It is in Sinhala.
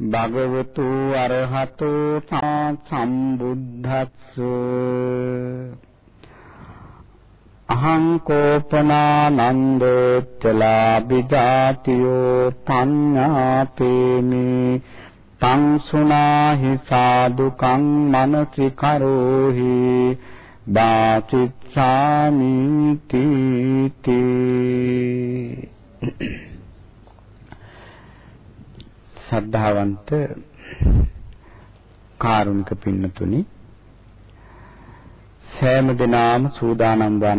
භගවතු අරහතෝ සම්බුද්දස්ස අහං කෝපනානන්දෝච්චලා විජාතියෝ පඤ්ඤාපේමි තං සුනාහි සාදුකං මනසි කරෝහි. වාචිච්ඡාමි තීති. සද්ධාවන්ත කාරුණික පින්නතුනි සෑම දිනාම සූදානම් වන